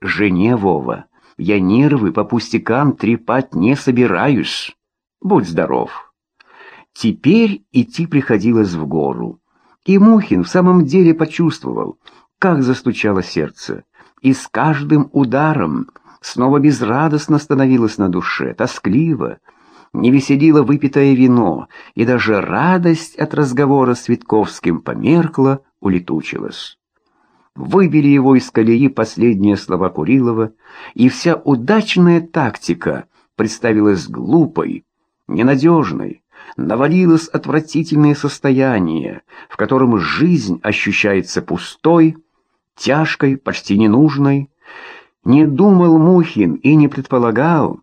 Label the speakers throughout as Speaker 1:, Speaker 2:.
Speaker 1: жене, Вова. Я нервы по пустякам трепать не собираюсь. Будь здоров. Теперь идти приходилось в гору. И Мухин в самом деле почувствовал, как застучало сердце. И с каждым ударом снова безрадостно становилось на душе, тоскливо. Не веселило выпитое вино, и даже радость от разговора с Витковским померкла, улетучилась. Выбили его из колеи последние слова Курилова, и вся удачная тактика представилась глупой, ненадежной, навалилось отвратительное состояние, в котором жизнь ощущается пустой, тяжкой, почти ненужной. Не думал Мухин и не предполагал,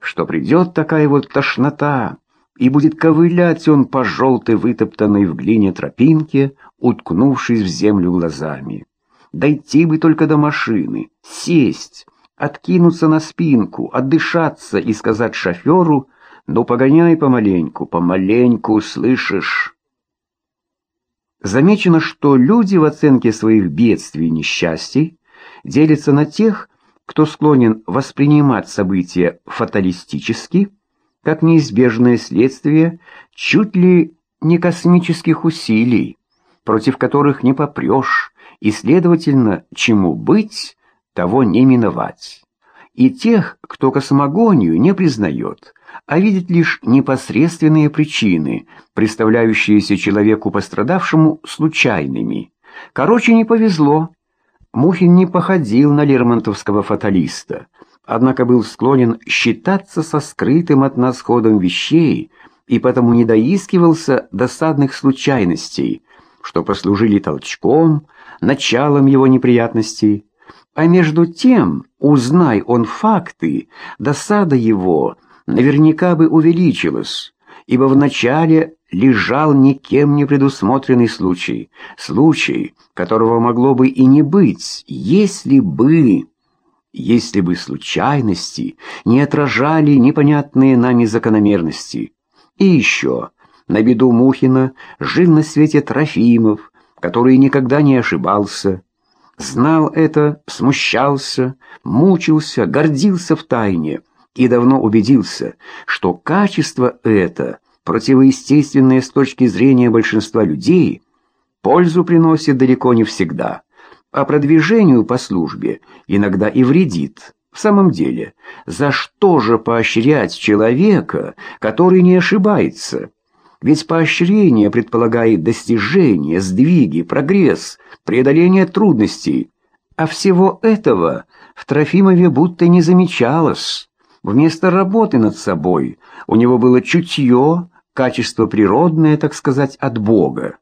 Speaker 1: что придет такая вот тошнота, и будет ковылять он по желтой вытоптанной в глине тропинке, уткнувшись в землю глазами. Дойти бы только до машины, сесть, откинуться на спинку, отдышаться и сказать шоферу «Ну, погоняй помаленьку, помаленьку, слышишь?» Замечено, что люди в оценке своих бедствий и несчастий делятся на тех, кто склонен воспринимать события фаталистически, как неизбежное следствие чуть ли не космических усилий, против которых не попрешь, и, следовательно, чему быть, того не миновать. И тех, кто космогонию не признает, а видит лишь непосредственные причины, представляющиеся человеку пострадавшему случайными. Короче, не повезло. Мухин не походил на лермонтовского фаталиста, однако был склонен считаться со скрытым от нас ходом вещей и потому не доискивался досадных случайностей, что послужили толчком, началом его неприятностей. А между тем, узнай он факты, досада его наверняка бы увеличилась, ибо вначале лежал никем не предусмотренный случай, случай, которого могло бы и не быть, если бы... Если бы случайности не отражали непонятные нами закономерности. И еще, на беду Мухина жил на свете Трофимов, который никогда не ошибался, знал это, смущался, мучился, гордился в тайне и давно убедился, что качество это, противоестественное с точки зрения большинства людей, пользу приносит далеко не всегда, а продвижению по службе иногда и вредит. В самом деле, за что же поощрять человека, который не ошибается? Ведь поощрение предполагает достижение, сдвиги, прогресс, преодоление трудностей. А всего этого в Трофимове будто не замечалось. Вместо работы над собой у него было чутье, качество природное, так сказать, от Бога.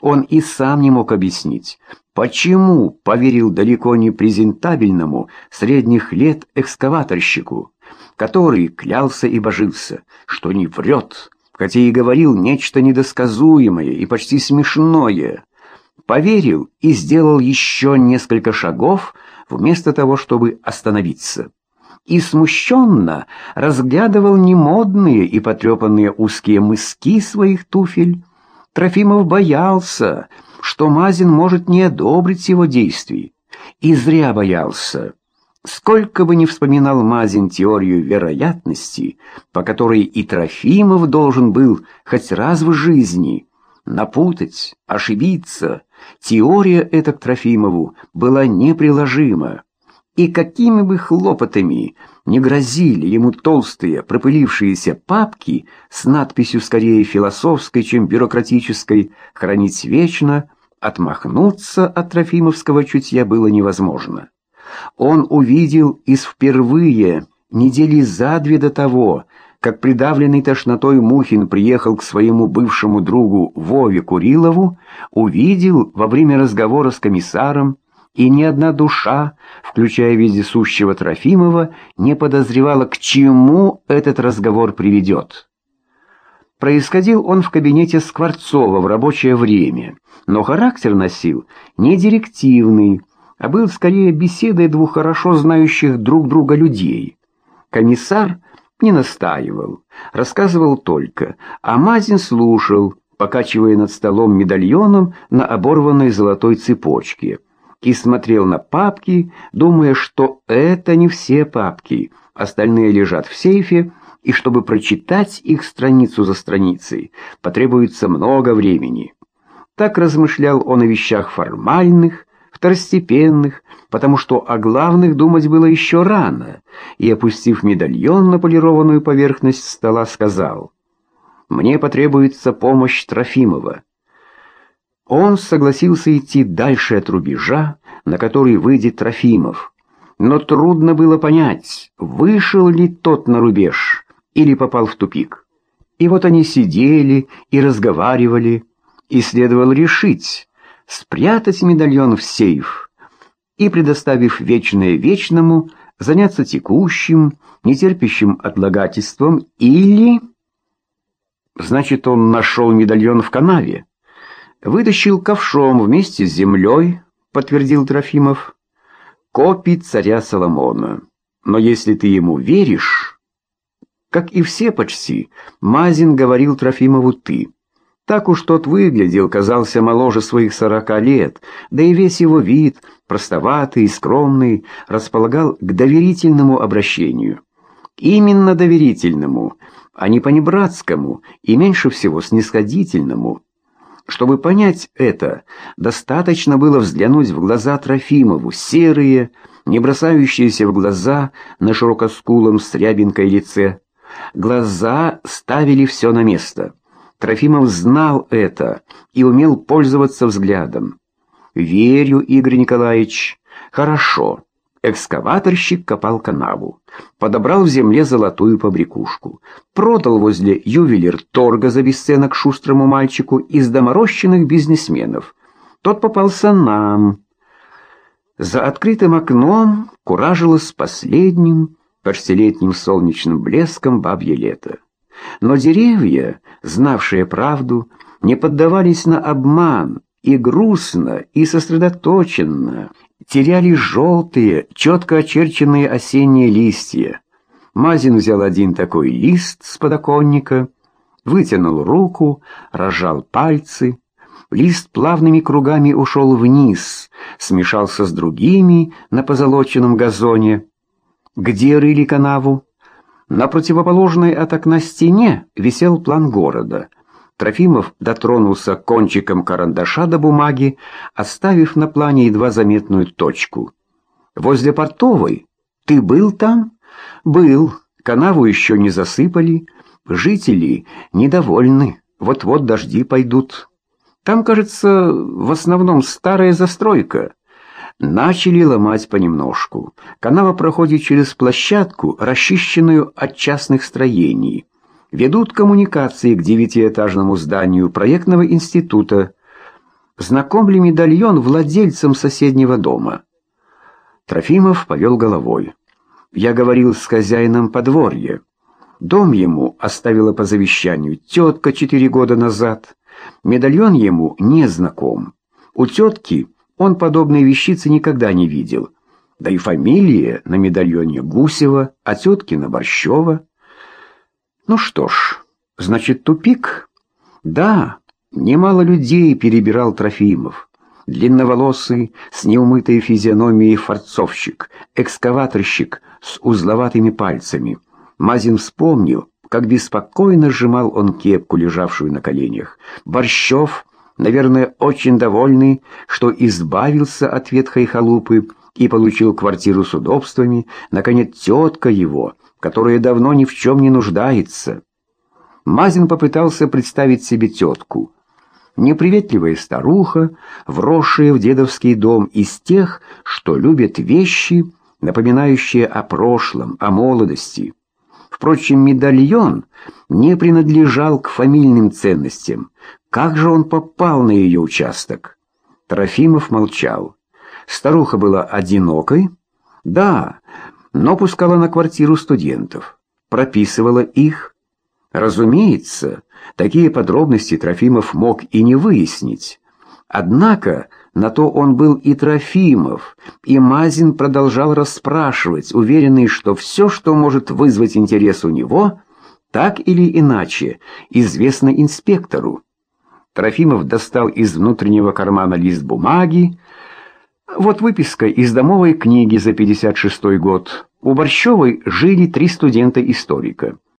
Speaker 1: Он и сам не мог объяснить, почему поверил далеко не презентабельному средних лет экскаваторщику, который клялся и божился, что не врет, хотя и говорил нечто недосказуемое и почти смешное. Поверил и сделал еще несколько шагов, вместо того, чтобы остановиться. И смущенно разглядывал немодные и потрепанные узкие мыски своих туфель. Трофимов боялся, что Мазин может не одобрить его действий. И зря боялся. Сколько бы ни вспоминал Мазин теорию вероятности, по которой и Трофимов должен был хоть раз в жизни напутать, ошибиться, теория эта к Трофимову была неприложима. И какими бы хлопотами не грозили ему толстые пропылившиеся папки с надписью скорее философской, чем бюрократической «Хранить вечно», отмахнуться от Трофимовского чутья было невозможно он увидел из впервые недели за две до того, как придавленный тошнотой Мухин приехал к своему бывшему другу Вове Курилову, увидел во время разговора с комиссаром, и ни одна душа, включая вездесущего Трофимова, не подозревала, к чему этот разговор приведет. Происходил он в кабинете Скворцова в рабочее время, но характер носил не директивный, а был скорее беседой двух хорошо знающих друг друга людей. Комиссар не настаивал, рассказывал только, а Мазин слушал, покачивая над столом медальоном на оборванной золотой цепочке. и смотрел на папки, думая, что это не все папки, остальные лежат в сейфе, и чтобы прочитать их страницу за страницей, потребуется много времени. Так размышлял он о вещах формальных, второстепенных, потому что о главных думать было еще рано, и, опустив медальон на полированную поверхность стола, сказал, «Мне потребуется помощь Трофимова». Он согласился идти дальше от рубежа, на который выйдет Трофимов. Но трудно было понять, вышел ли тот на рубеж или попал в тупик. И вот они сидели и разговаривали, и следовало решить, спрятать медальон в сейф и, предоставив вечное вечному, заняться текущим, нетерпящим отлагательством или... Значит, он нашел медальон в канаве. Вытащил ковшом вместе с землей, подтвердил Трофимов. Копий царя Соломона. Но если ты ему веришь... Как и все почти, Мазин говорил Трофимову «ты». Так уж тот выглядел, казался моложе своих сорока лет, да и весь его вид, простоватый и скромный, располагал к доверительному обращению. Именно доверительному, а не понебратскому и меньше всего снисходительному. Чтобы понять это, достаточно было взглянуть в глаза Трофимову, серые, не бросающиеся в глаза на широкоскулом с рябинкой лице. Глаза ставили все на место. Трофимов знал это и умел пользоваться взглядом. «Верю, Игорь Николаевич. Хорошо». Экскаваторщик копал канаву, подобрал в земле золотую побрякушку, продал возле ювелир торга за бесценок шустрому мальчику из доморощенных бизнесменов. Тот попался нам. За открытым окном куражилось последним, почти солнечным блеском бабье лето. Но деревья, знавшие правду, не поддавались на обман, и грустно, и сосредоточенно теряли желтые, четко очерченные осенние листья. Мазин взял один такой лист с подоконника, вытянул руку, разжал пальцы. Лист плавными кругами ушел вниз, смешался с другими на позолоченном газоне. Где рыли канаву? На противоположной от окна стене висел план города. Трофимов дотронулся кончиком карандаша до бумаги, оставив на плане едва заметную точку. «Возле портовой? Ты был там?» «Был. Канаву еще не засыпали. Жители недовольны. Вот-вот дожди пойдут. Там, кажется, в основном старая застройка». Начали ломать понемножку. Канава проходит через площадку, расчищенную от частных строений. Ведут коммуникации к девятиэтажному зданию проектного института. Знаком ли медальон владельцам соседнего дома? Трофимов повел головой. Я говорил с хозяином подворья. Дом ему оставила по завещанию тетка четыре года назад. Медальон ему не знаком. У тетки он подобные вещицы никогда не видел. Да и фамилия на медальоне Гусева, а теткина Борщева. Ну что ж, значит тупик? Да, немало людей перебирал Трофимов. Длинноволосый, с неумытой физиономией форцовщик, экскаваторщик с узловатыми пальцами. Мазин вспомнил, как беспокойно сжимал он кепку, лежавшую на коленях. Борщев наверное, очень довольный, что избавился от ветхой халупы и получил квартиру с удобствами, наконец, тетка его, которая давно ни в чем не нуждается. Мазин попытался представить себе тетку. Неприветливая старуха, вросшая в дедовский дом из тех, что любят вещи, напоминающие о прошлом, о молодости. Впрочем, медальон не принадлежал к фамильным ценностям. Как же он попал на ее участок? Трофимов молчал. Старуха была одинокой? Да, но пускала на квартиру студентов. Прописывала их. Разумеется, такие подробности Трофимов мог и не выяснить. Однако на то он был и Трофимов, и Мазин продолжал расспрашивать, уверенный, что все, что может вызвать интерес у него, так или иначе, известно инспектору. Трофимов достал из внутреннего кармана лист бумаги, Вот выписка из домовой книги за 56 год. У Борщевой жили три студента-историка.